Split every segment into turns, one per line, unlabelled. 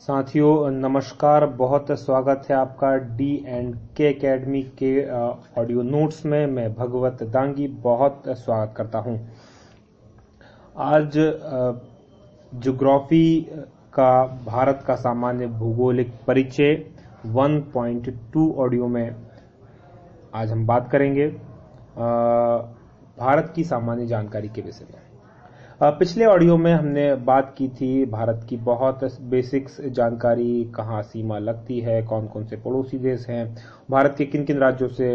साथियों, नमस्कार, बहुत स्वागत है आपका डी एंड के अकेडमी के ऑडियो नोट्स में। मैं भगवत दांगी, बहुत स्वागत करता हूँ। आज जोग्राफी का, भारत का सामान्य भूगोलिक परिचय 1.2 ऑडियो में आज हम बात करेंगे। भारत की सामान्य जानकारी के विषय में। पिछले ऑडियो में हमने बात की थी भारत की बहुत बेसिक्स जानकारी, कहाँ सीमा लगती है कौन कौन से पड़ोसी देश हैं, भारत के किन किन राज्यों से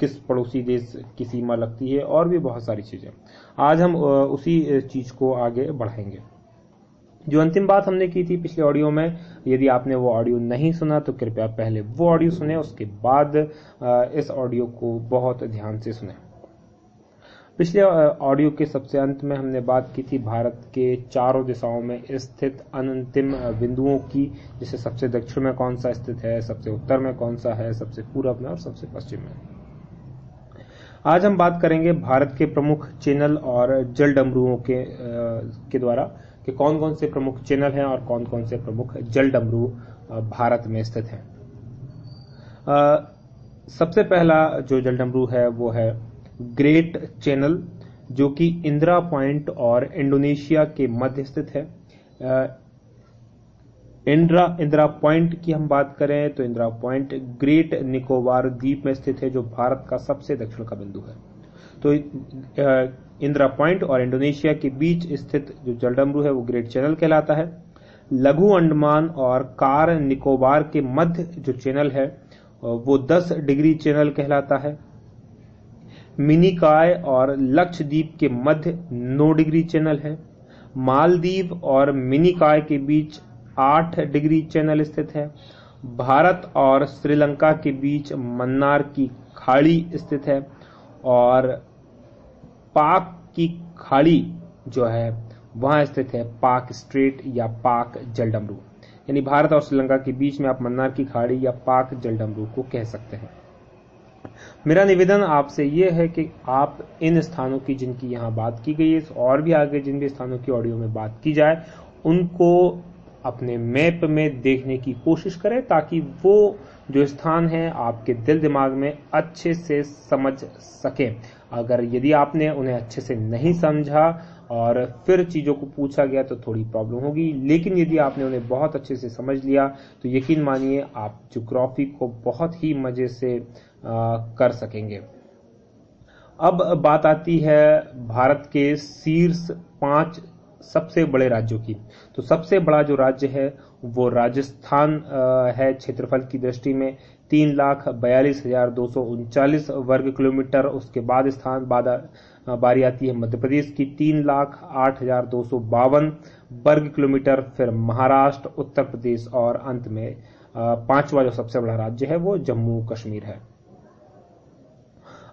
किस पड़ोसी देश की सीमा लगती है, और भी बहुत सारी चीज़ें। आज हम उसी चीज़ को आगे बढ़ाएँगे। जो अंतिम बात हमने की थी पिछले ऑडियो में, यदि आपने वो ऑडियो नहीं सुना तो कृपया पहले वो ऑडियो सुने, उसके बाद इस ऑडियो को बहुत ध्यान से सुने। पिछले ऑडियो के सबसे अंत में हमने बात की थी भारत के चारों दिशाओं में स्थित अंतिम बिंदुओं की, जैसे सबसे दक्षिण में कौन सा स्थित है, सबसे उत्तर में कौन सा है, सबसे पूर्व में और सबसे पश्चिम में। आज हम बात करेंगे भारत के प्रमुख चैनल और जल डमरुओं के के द्वारा कि कौन कौन से प्रमुख चैनल हैं और कौन कौन से प्रमुख जल डमरू भारत में स्थित हैं। सबसे पहला जो जल डमरू है वो है ग्रेट चैनल, जो कि इंदिरा पॉइंट और इंडोनेशिया के मध्य स्थित है। इंदिरा इंदिरा पॉइंट की हम बात करें तो इंदिरा पॉइंट ग्रेट निकोबार द्वीप में स्थित है, जो भारत का सबसे दक्षिण का बिंदु है। तो इंदिरा पॉइंट और इंडोनेशिया के बीच स्थित जो जलडमरू है, वो ग्रेट चैनल कहलाता है। लघु अंडमान और कार निकोबार के मध्य जो चैनल है, वो 10 डिग्री चैनल कहलाता है। मिनिकाय और लक्षद्वीप के मध्य 9 डिग्री चैनल है। मालदीव और मिनिकाय के बीच 8 डिग्री चैनल स्थित है। भारत और श्रीलंका के बीच मन्नार की खाड़ी स्थित है और पाक की खाड़ी जो है, वहाँ स्थित है, पाक स्ट्रेट या पाक जलडमरू। यानी भारत और श्रीलंका के बीच में आप मन्नार की खाड़ी या पाक जलडमरू को कह सकते हैं। मेरा निवेदन आपसे ये है कि आप इन स्थानों की जिनकी यहाँ बात की गई है और भी आगे जिन भी स्थानों की ऑडियो में बात की जाए, उनको अपने मैप में देखने की कोशिश करें ताकि वो जो स्थान है आपके दिल दिमाग में अच्छे से समझ सके। अगर यदि आपने उन्हें अच्छे से नहीं समझा और फिर चीज़ों को पूछा गया तो थोड़ी प्रॉब्लम होगी, लेकिन यदि आपने उन्हें बहुत अच्छे से समझ लिया तो यकीन मानिए आप जोग्राफी को बहुत ही मज़े से कर सकेंगे। अब बात आती है भारत के शीर्ष पाँच सबसे बड़े राज्यों की। तो सबसे बड़ा जो राज्य है, वो राजस्थान है क्षेत्रफल की दृष्टि में। तीन लाख बयालीस हज़ार दो सौ उनचालीस वर्ग किलोमीटर। उसके बाद स्थान, बाद बारी आती है मध्य प्रदेश की। तीन लाख आठ हज़ार दो सौ बावन वर्ग किलोमीटर। फिर महाराष्ट्र, उत्तर प्रदेश और अंत में पांचवा जो सबसे बड़ा राज्य है, वो जम्मू कश्मीर है।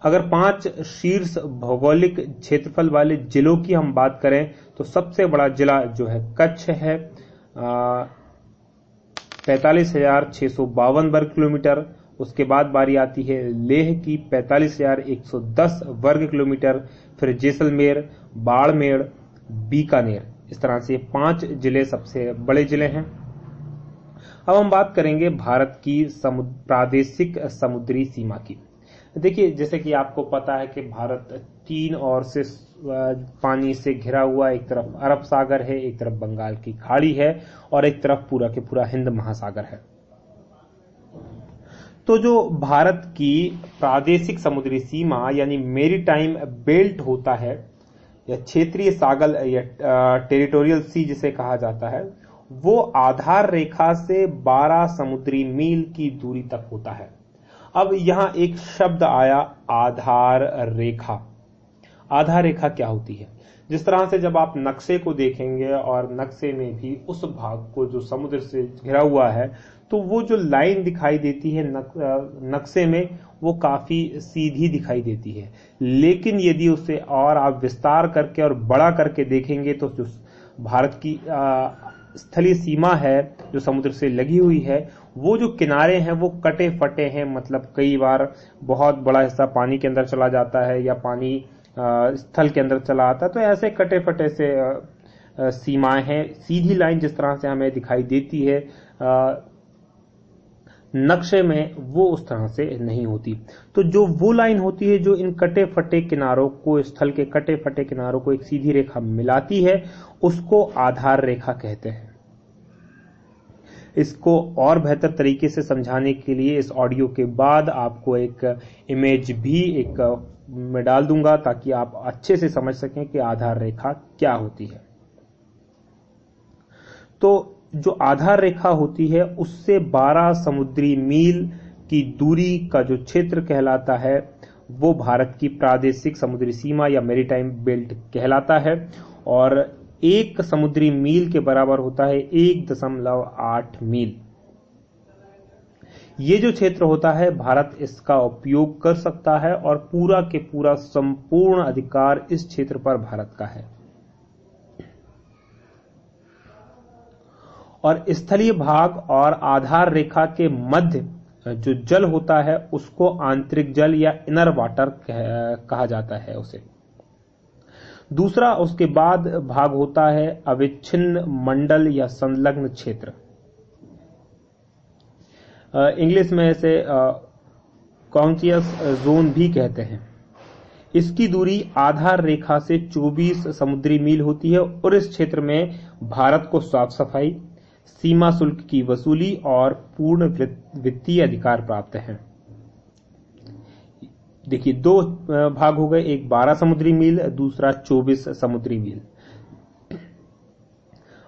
अगर पाँच शीर्ष भौगोलिक क्षेत्रफल वाले जिलों की हम बात करें तो सबसे बड़ा जिला जो है कच्छ है। पैतालीस हज़ार छह सौ बावन वर्ग किलोमीटर। उसके बाद बारी आती है लेह की, पैतालीस हज़ार एक सौ दस वर्ग किलोमीटर। फिर जैसलमेर, बाड़मेर, बीकानेर। इस तरह से पाँच ज़िले सबसे बड़े ज़िले हैं। अब हम बात करेंगे भारत की समुद्र प्रादेशिक समुद्री सीमा की। देखिए, जैसे कि आपको पता है कि भारत तीन ओर से पानी से घिरा हुआ एक तरफ़ अरब सागर है, एक तरफ़ बंगाल की खाड़ी है और एक तरफ़ पूरा के पूरा हिंद महासागर है। तो जो भारत की प्रादेशिक समुद्री सीमा यानी मेरी टाइम बेल्ट होता है, या क्षेत्रीय सागल, या टेरिटोरियल सी जिसे कहा जाता है, वो आधार रेखा से 12 समुद्री मील की दूरी तक होता है। अब यहाँ एक शब्द आया, आधार रेखा। आधार रेखा क्या होती है? जिस तरह से जब आप नक्शे को देखेंगे और नक्शे में भी उस भाग को जो समुद्र से घिरा हुआ है तो वो जो लाइन दिखाई देती है नक्शे में, वो काफ़ी सीधी दिखाई देती है। लेकिन यदि उसे और आप विस्तार करके और बड़ा करके देखेंगे तो जो भारत की स्थलीय सीमा है, जो समुद्र से लगी हुई है वो जो किनारे हैं, वो कटे फटे हैं मतलब कई बार बहुत बड़ा हिस्सा पानी के अंदर चला जाता है या पानी स्थल के अंदर चला आता है तो ऐसे कटे फटे से सीमाएँ हैं। सीधी लाइन जिस तरह से हमें दिखाई देती है नक्शे में वो उस तरह से नहीं होती। तो जो वो लाइन होती है, जो इन कटे फटे किनारों को, स्थल के कटे फटे किनारों को एक सीधी रेखा मिलाती है, उसको आधार रेखा कहते हैं। इसको और बेहतर तरीके से समझाने के लिए इस ऑडियो के बाद आपको एक इमेज भी एक मैं डाल दूँगा ताकि आप अच्छे से समझ सकें कि आधार रेखा क्या होती है। तो जो आधार रेखा होती है, उससे 12 समुद्री मील की दूरी का जो क्षेत्र कहलाता है, वो भारत की प्रादेशिक समुद्री सीमा या मेरीटाइम बेल्ट कहलाता है। और एक समुद्री मील के बराबर होता है एक दशमलव आठ मील। ये जो क्षेत्र होता है, भारत इसका उपयोग कर सकता है और पूरा के पूरा संपूर्ण अधिकार इस क्षेत्र पर भारत का है। और स्थलीय भाग और आधार रेखा के मध्य जो जल होता है, उसको आंतरिक जल या इनर वाटर कहा जाता है उसे। दूसरा उसके बाद भाग होता है अविच्छिन्न मंडल या संलग्न क्षेत्र। इंग्लिश में इसे कॉन्सियस जोन भी कहते हैं। इसकी दूरी आधार रेखा से 24 समुद्री मील होती है और इस क्षेत्र में भारत को साफ़ सफ़ाई, सीमा शुल्क की वसूली और पूर्ण वित्तीय अधिकार प्राप्त है। देखिए, दो भाग हो गए। एक 12 समुद्री मील, दूसरा 24 समुद्री मील।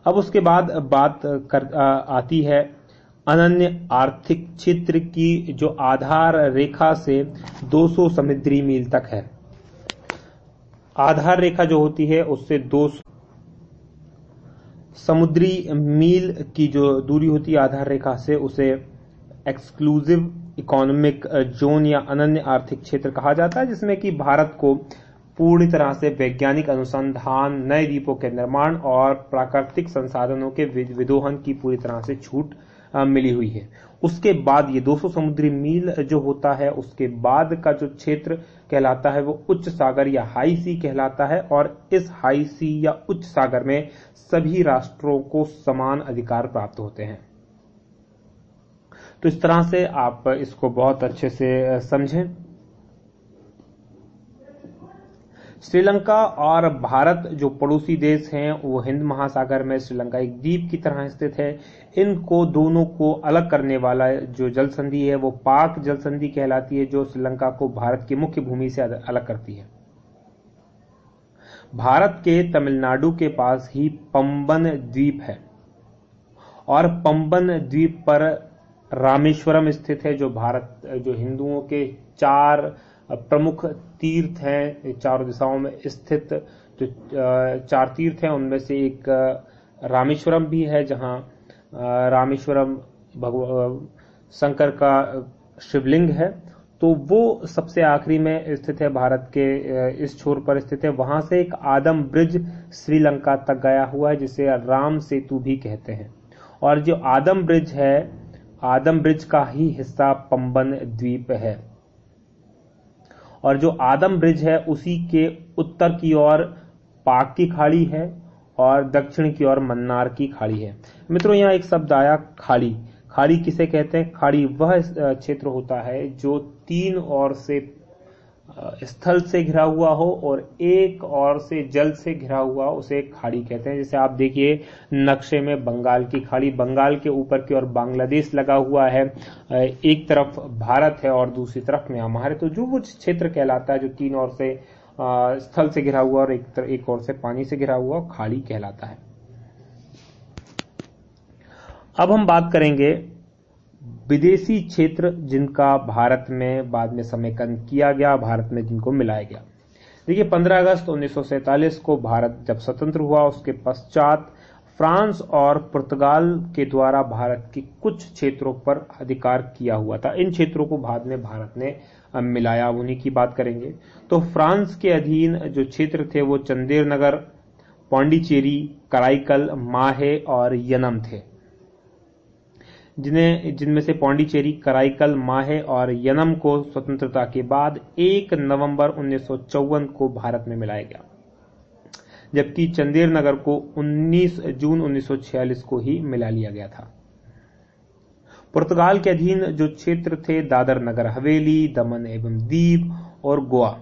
अब उसके बाद बात कर आती है अनन्य आर्थिक क्षेत्र की, जो आधार रेखा से 200 समुद्री मील तक है। आधार रेखा जो होती है, उससे 200 समुद्री मील की जो दूरी होती है आधार रेखा से, उसे एक्सक्लूसिव इकोनॉमिक जोन या अनन्य आर्थिक क्षेत्र कहा जाता है, जिसमें कि भारत को पूरी तरह से वैज्ञानिक अनुसंधान, नए द्वीपों के निर्माण और प्राकृतिक संसाधनों के विदोहन की पूरी तरह से छूट मिली हुई है। उसके बाद ये 200 समुद्री मील जो होता है, उसके बाद का जो क्षेत्र कहलाता है, वो उच्च सागर या हाई सी कहलाता है और इस हाई सी या उच्च सागर में सभी राष्ट्रों को समान अधिकार प्राप्त होते हैं। तो इस तरह से आप इसको बहुत अच्छे से समझें। श्रीलंका और भारत जो पड़ोसी देश हैं, वो हिंद महासागर में श्रीलंका एक द्वीप की तरह स्थित है। इनको दोनों को अलग करने वाला जो जल संधि है, वो पाक जल संधि कहलाती है, जो श्रीलंका को भारत की मुख्य भूमि से अलग करती है। भारत के तमिलनाडु के पास ही पंबन द्वीप है और पंबन द्वीप पर रामेश्वरम स्थित है, जो भारत, जो हिंदुओं के चार प्रमुख तीर्थ हैं, चारों दिशाओं में स्थित, जो चार तीर्थ हैं, उनमें से एक रामेश्वरम भी है, जहाँ रामेश्वरम भगवान शंकर का शिवलिंग है। तो वो सबसे आखिरी में स्थित है भारत के इस छोर पर स्थित है। वहाँ से एक आदम ब्रिज श्रीलंका तक गया हुआ है, जिसे राम सेतु भी कहते हैं। और जो आदम ब्रिज है आदम ब्रिज का ही हिस्सा पंबन द्वीप है। और जो आदम ब्रिज है, उसी के उत्तर की ओर पाक की खाड़ी है और दक्षिण की ओर मन्नार की खाड़ी है। मित्रों, यहाँ एक शब्द आया, खाड़ी। खाड़ी किसे कहते हैं? खाड़ी वह क्षेत्र होता है जो तीन ओर से स्थल से घिरा हुआ हो और एक और से जल से घिरा हुआ उसे खाड़ी कहते हैं। जैसे आप देखिए, नक्शे में बंगाल की खाड़ी, बंगाल के ऊपर की ओर बांग्लादेश लगा हुआ है। एक तरफ़ भारत है और दूसरी तरफ़ म्यांमार है। तो जो वो क्षेत्र कहलाता है, जो तीन ओर से स्थल से घिरा हुआ और एक एक ओर से पानी से घिरा हुआ, खाड़ी कहलाता है। अब हम बात करेंगे विदेशी क्षेत्र जिनका भारत में बाद में समेकन किया गया, भारत में जिनको मिलाया गया। देखिए 15 अगस्त उन्नीस सौ सैंतालीस को भारत जब स्वतंत्र हुआ, उसके पश्चात फ्रांस और पुर्तगाल के द्वारा भारत के कुछ क्षेत्रों पर अधिकार किया हुआ था। इन क्षेत्रों को बाद में भारत ने मिलाया। उन्हीं की बात करेंगे। तो फ्रांस के अधीन जो क्षेत्र थे, वो चंदेर नगर पौंडीचेरी, कराईकल, माहे और यनम थे। जिन्हें, जिनमें से पौंडीचेरी कराईकल माहे और यनम को स्वतंत्रता के बाद 1 नवंबर उन्नीस सौ चौवन को भारत में मिलाया गया। जबकि चंदेर नगर को 19 जून 1946 को ही मिला लिया गया था। पुर्तगाल के अधीन जो क्षेत्र थे, दादर नगर हवेली, दमन एवं दीव और गोवा।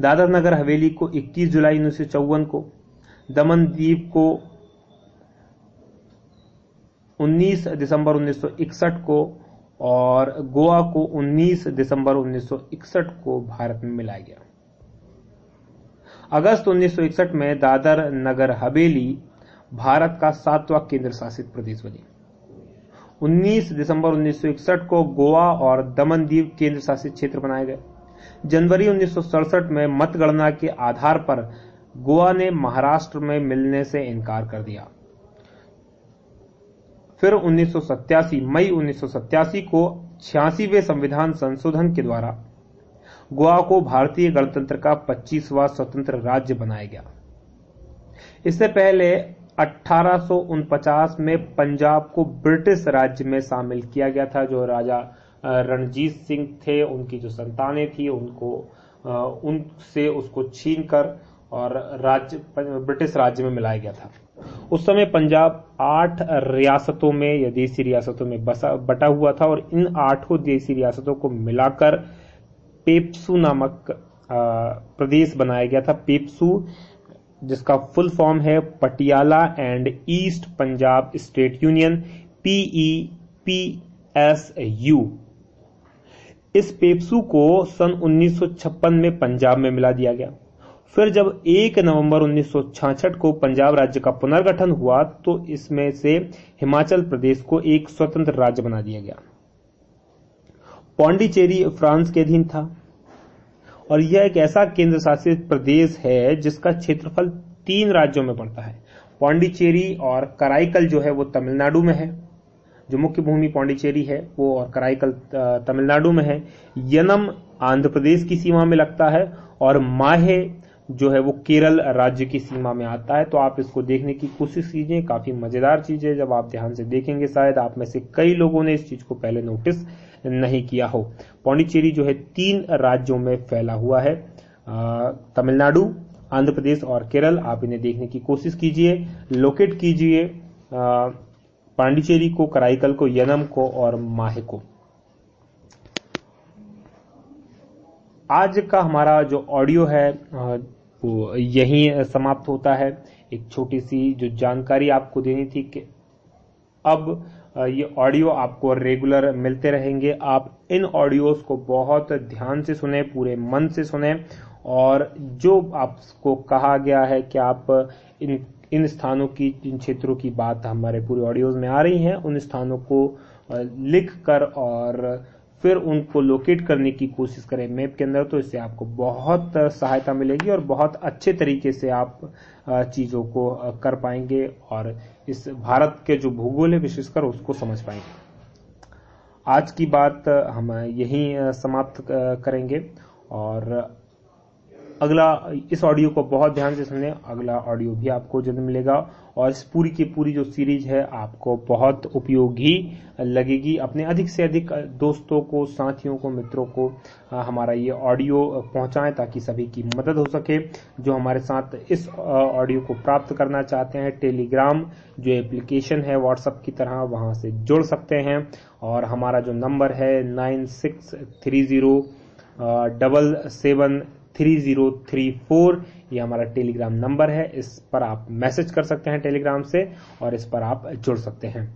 दादर नगर हवेली को 21 जुलाई उन्नीस सौ चौवन को, दमन द्वीप को 19 दिसंबर 1961 को और गोवा को 19 दिसंबर 1961 को भारत में मिलाया गया। अगस्त 1961 में दादर नगर हवेली भारत का सातवां केंद्र शासित प्रदेश बनी। 19 दिसंबर 1961 को गोवा और दमन द्वीप केंद्र शासित क्षेत्र बनाए गए। जनवरी उन्नीस सौ सड़सठ में मतगणना के आधार पर गोवा ने महाराष्ट्र में मिलने से इनकार कर दिया। फिर उन्नीस मई उन्नीस सौ सतासी को छियासीवे संविधान संशोधन के द्वारा गोवा को भारतीय गणतंत्र का 25वां स्वतंत्र राज्य बनाया गया। इससे पहले अठारह में पंजाब को ब्रिटिश राज्य में शामिल किया गया था, जो राजा रणजीत सिंह थे, उनकी जो संतानें थी, उनको उनसे उसको छीन कर और राज्य, ब्रिटिश राज्य में मिलाया गया था। उस समय पंजाब आठ रियासतों में या देसी रियासतों में बसा, बटा हुआ था और इन आठों देसी रियासतों को मिलाकर पेप्सू नामक प्रदेश बनाया गया था। पेप्सू, जिसका फुल फॉर्म है Patiala and east Punjab state union, P E P S U इस पेप्सू को सन 1956 में पंजाब में मिला दिया गया। फिर जब 1 नवंबर 1966 को पंजाब राज्य का पुनर्गठन हुआ तो इसमें से हिमाचल प्रदेश को एक स्वतंत्र राज्य बना दिया गया। पौंडीचेरी फ्रांस के अधीन था। और यह एक ऐसा केंद्र शासित प्रदेश है जिसका क्षेत्रफल तीन राज्यों में पड़ता है। पौंडीचेरी और कराईकल जो है, वो तमिलनाडु में है। जो मुख्य भूमि पौंडीचेरी है, वो और कराईकल तमिलनाडु में है। यनम आंध्र प्रदेश की सीमा में लगता है और माहे जो है वो केरल राज्य की सीमा में आता है तो आप इसको देखने की कोशिश कीजिए। काफ़ी मज़ेदार चीज़ है, जब आप ध्यान से देखेंगे शायद आप में से कई लोगों ने इस चीज़ को पहले नोटिस नहीं किया हो। पौंडीचेरी जो है तीन राज्यों में फैला हुआ है। तमिलनाडु, आंध्र प्रदेश और केरल, आप इन्हें देखने की कोशिश कीजिए। लोकेट कीजिए पांडिचेरी को, कराईकल को, यनम को और माहे को। आज का हमारा जो ऑडियो है वो यही समाप्त होता है। एक छोटी सी जो जानकारी आपको देनी थी कि अब ये ऑडियो आपको रेगुलर मिलते रहेंगे। आप इन ऑडियोज को बहुत ध्यान से सुने, पूरे मन से सुने और जो आपको कहा गया है कि आप इन इन स्थानों की, इन क्षेत्रों की बात हमारे पूरे ऑडियोज में आ रही हैं, उन स्थानों को लिख कर और फिर उनको लोकेट करने की कोशिश करें मैप के अंदर तो इससे आपको बहुत सहायता मिलेगी और बहुत अच्छे तरीके से आप चीज़ों को कर पाएँगे और इस भारत के जो भूगोल है विशेषकर उसको समझ पाएँगे। आज की बात हम यहीं समाप्त करेंगे और अगला, इस ऑडियो को बहुत ध्यान से सुने अगला ऑडियो भी आपको जल्द मिलेगा और इस पूरी की पूरी जो सीरीज़ है, आपको बहुत उपयोगी लगेगी। अपने अधिक से अधिक दोस्तों को, साथियों को, मित्रों को हमारा ये ऑडियो पहुंचाएँ ताकि सभी की मदद हो सके। जो हमारे साथ इस ऑडियो को प्राप्त करना चाहते हैं टेलीग्राम जो एप्लीकेशन है व्हाट्सएप की तरह, वहाँ से जुड़ सकते हैं। और हमारा जो नंबर है nine six three zero double seven three zero three four, ये हमारा टेलीग्राम नंबर है, इस पर आप मैसेज कर सकते हैं टेलीग्राम से और इस पर आप जुड़ सकते हैं।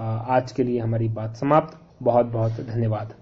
आज के लिए हमारी बात समाप्त। बहुत बहुत धन्यवाद।